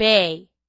bay.